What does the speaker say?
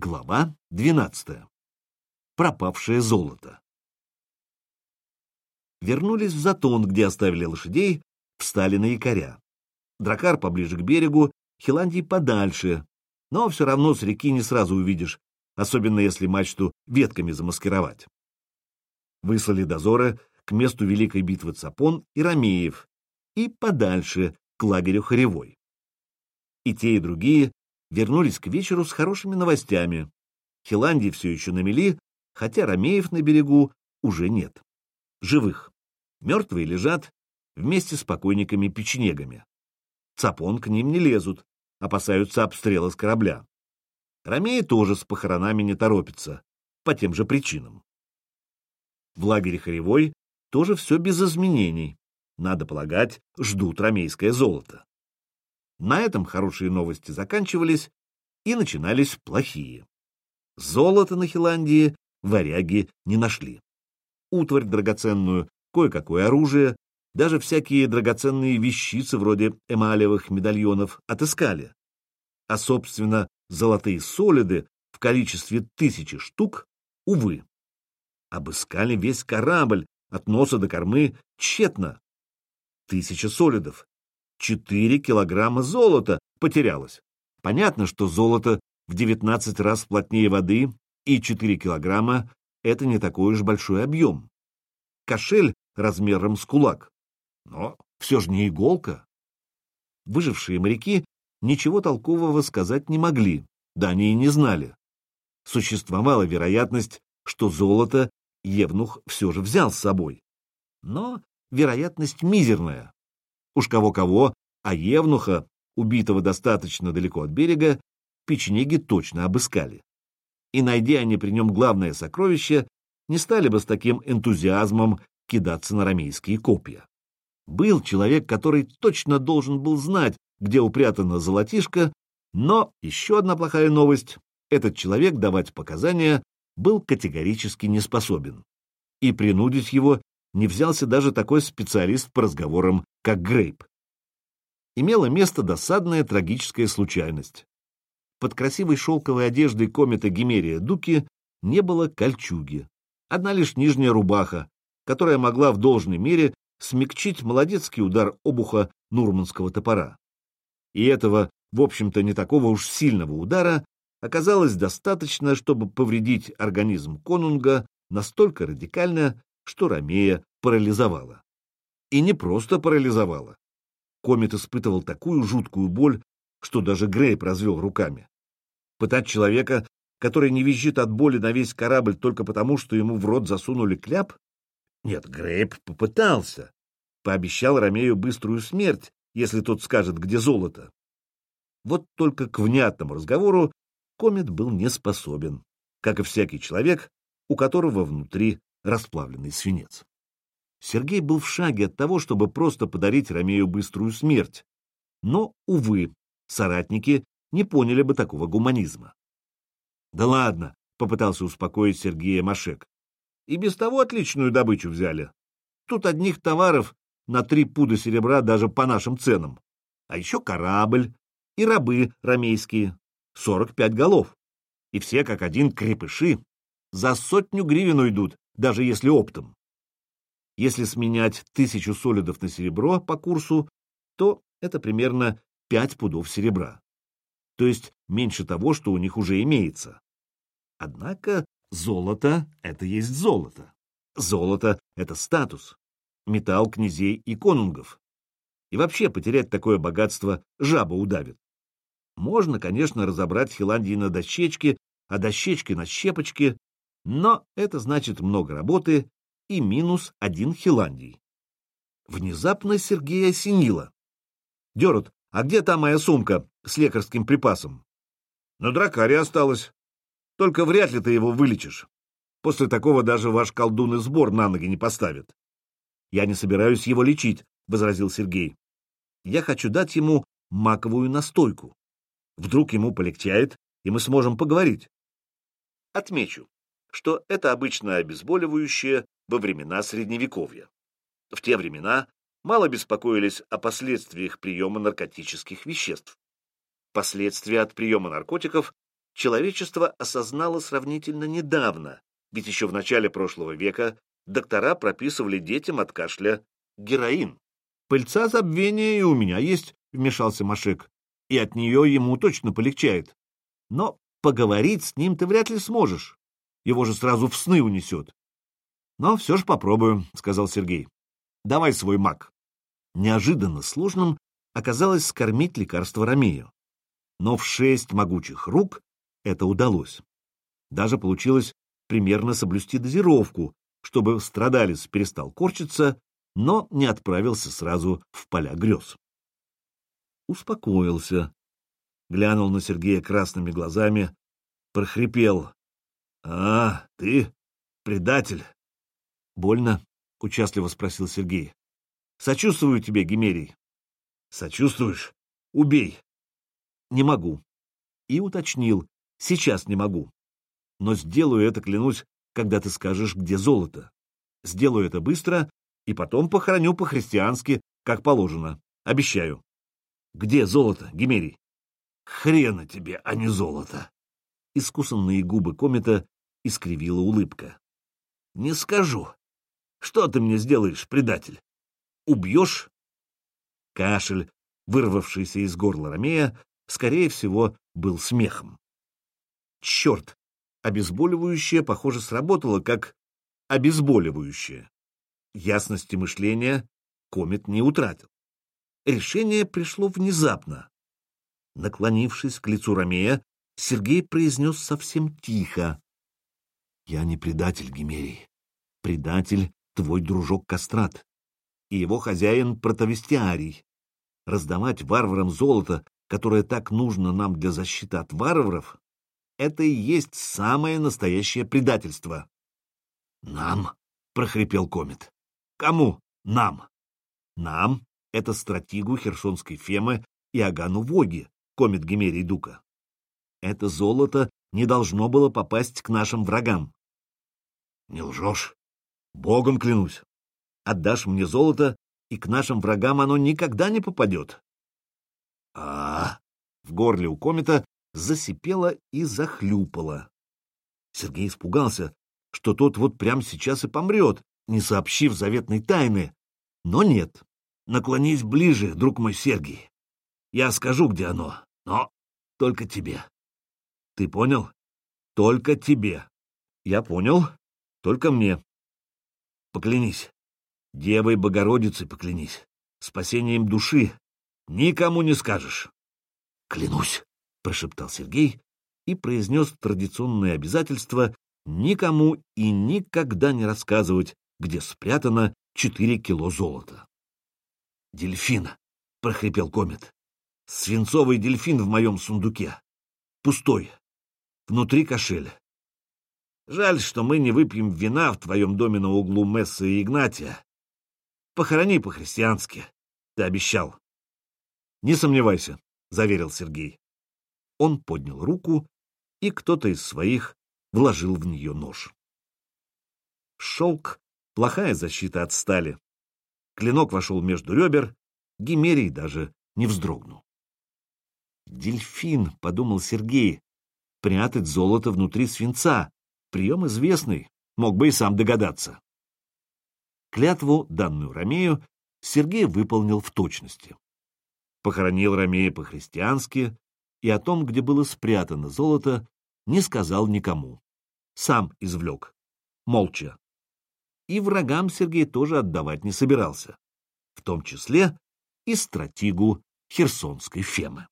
Глава 12. Пропавшее золото. Вернулись в Затон, где оставили лошадей, встали на якоря. Дракар поближе к берегу, Хиландий подальше, но все равно с реки не сразу увидишь, особенно если мачту ветками замаскировать. Выслали дозоры к месту Великой битвы Цапон и Ромеев и подальше, к лагерю Харевой. И те, и другие вернулись к вечеру с хорошими новостями. Хиландий все еще на мели, хотя Ромеев на берегу уже нет. Живых. Мертвые лежат вместе с покойниками-печенегами. Цапон к ним не лезут, опасаются обстрела с корабля. Ромеи тоже с похоронами не торопятся, по тем же причинам. В лагере Харевой тоже все без изменений. Надо полагать, ждут ромейское золото. На этом хорошие новости заканчивались, и начинались плохие. Золото на Хиландии варяги не нашли. Утварь драгоценную, кое-какое оружие, даже всякие драгоценные вещицы вроде эмалевых медальонов отыскали. А, собственно, золотые солиды в количестве тысячи штук, увы. Обыскали весь корабль от носа до кормы тщетно. Тысяча солидов, Четыре килограмма золота потерялось. Понятно, что золото в 19 раз плотнее воды, и 4 килограмма — это не такой уж большой объем. Кошель размером с кулак. Но все же не иголка. Выжившие моряки ничего толкового сказать не могли, да они и не знали. Существовала вероятность, что золото Евнух все же взял с собой. Но вероятность мизерная. Уж кого-кого, а Евнуха, убитого достаточно далеко от берега, печенеги точно обыскали. И, найдя они при нем главное сокровище, не стали бы с таким энтузиазмом кидаться на рамейские копья. Был человек, который точно должен был знать, где упрятана золотишко, но еще одна плохая новость — этот человек давать показания был категорически не способен. И принудить его не взялся даже такой специалист по разговорам, как Грейп. Имела место досадная трагическая случайность. Под красивой шелковой одеждой комета Гимерия Дуки не было кольчуги. Одна лишь нижняя рубаха, которая могла в должной мере смягчить молодецкий удар обуха нурманского топора. И этого, в общем-то, не такого уж сильного удара оказалось достаточно, чтобы повредить организм конунга настолько радикально, что Ромея парализовала. И не просто парализовала. Комет испытывал такую жуткую боль, что даже Грейп развел руками. Пытать человека, который не визжит от боли на весь корабль только потому, что ему в рот засунули кляп? Нет, Грейп попытался. Пообещал Ромею быструю смерть, если тот скажет, где золото. Вот только к внятному разговору Комет был не способен, как и всякий человек, у которого внутри расплавленный свинец. Сергей был в шаге от того, чтобы просто подарить Ромею быструю смерть. Но, увы, соратники не поняли бы такого гуманизма. «Да ладно», — попытался успокоить Сергея Машек. «И без того отличную добычу взяли. Тут одних товаров на три пуда серебра даже по нашим ценам. А еще корабль и рабы ромейские, сорок пять голов. И все как один крепыши. За сотню гривен уйдут, даже если оптом. Если сменять тысячу солидов на серебро по курсу, то это примерно 5 пудов серебра. То есть меньше того, что у них уже имеется. Однако золото — это есть золото. Золото — это статус, металл князей и конунгов. И вообще потерять такое богатство жаба удавит. Можно, конечно, разобрать Хиландии на дощечке, а дощечки на щепочке, но это значит много работы и минус один Хиландий. Внезапно Сергея осенило. «Дерут, а где та моя сумка с лекарским припасом?» «На дракаре осталось. Только вряд ли ты его вылечишь. После такого даже ваш колдун и сбор на ноги не поставит». «Я не собираюсь его лечить», — возразил Сергей. «Я хочу дать ему маковую настойку. Вдруг ему полегчает, и мы сможем поговорить». Отмечу, что это обычно обезболивающее во времена Средневековья. В те времена мало беспокоились о последствиях приема наркотических веществ. Последствия от приема наркотиков человечество осознало сравнительно недавно, ведь еще в начале прошлого века доктора прописывали детям от кашля героин. «Пыльца забвения и у меня есть», — вмешался Машек, — «и от нее ему точно полегчает. Но поговорить с ним ты вряд ли сможешь. Его же сразу в сны унесет». «Но все же попробую», — сказал Сергей. «Давай свой маг». Неожиданно сложным оказалось скормить лекарство Ромею. Но в шесть могучих рук это удалось. Даже получилось примерно соблюсти дозировку, чтобы страдалец перестал корчиться, но не отправился сразу в поля грез. Успокоился, глянул на Сергея красными глазами, прохрипел. — А, ты предатель. — Больно? — участливо спросил Сергей. — Сочувствую тебе, Гимерий. — Сочувствуешь? Убей. — Не могу. И уточнил. Сейчас не могу. Но сделаю это, клянусь, когда ты скажешь, где золото. Сделаю это быстро и потом похороню по-христиански, как положено. Обещаю. Где золото, Гимерий? Хрена тебе, а не золото. Искусанные губы комета искривила улыбка. Не скажу. Что ты мне сделаешь, предатель? Убьешь? Кашель, вырвавшийся из горла Ромея, скорее всего, был смехом. Черт! Обезболивающее, похоже, сработало как обезболивающее. Ясности мышления комет не утратил. Решение пришло внезапно. Наклонившись к лицу Ромея, Сергей произнес совсем тихо. — Я не предатель, Гимерий. Предатель — твой дружок Кастрат и его хозяин Протовестиарий. Раздавать варварам золото, которое так нужно нам для защиты от варваров, это и есть самое настоящее предательство. — Нам? — прохрипел Комет. — Кому? Нам. Нам — это стратегу Херсонской Фемы и Агану Воги, Комет Гемерий Дука. Это золото не должно было попасть к нашим врагам. — Не лжешь? Богом клянусь. Отдашь мне золото, и к нашим врагам оно никогда не попадет. А, -а, -а в горле у комета засипела и захлюпала. Сергей испугался, что тот вот прямо сейчас и помрет, не сообщив заветной тайны. Но нет. Наклонись ближе, друг мой Сергий. Я скажу, где оно, но только тебе. Ты понял? Только тебе. Я понял. Только мне. Поклянись. Девой Богородицы поклянись. Спасением души. Никому не скажешь. Клянусь прошептал Сергей и произнес традиционное обязательство никому и никогда не рассказывать, где спрятано четыре кило золота. «Дельфин!» — прохрипел Комет. «Свинцовый дельфин в моем сундуке. Пустой. Внутри кошель. Жаль, что мы не выпьем вина в твоем доме на углу Месса и Игнатия. Похорони по-христиански. Ты обещал». «Не сомневайся», — заверил Сергей. Он поднял руку, и кто-то из своих вложил в нее нож. Шелк — плохая защита от стали. Клинок вошел между ребер, Гимерий даже не вздрогнул. «Дельфин», — подумал Сергей, — «прятать золото внутри свинца. Прием известный, мог бы и сам догадаться». Клятву, данную Ромею, Сергей выполнил в точности. Похоронил Ромея по-христиански, и о том, где было спрятано золото, не сказал никому. Сам извлек. Молча. И врагам Сергей тоже отдавать не собирался. В том числе и стратегу Херсонской Фемы.